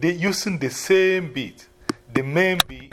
they using the same beat. The main beat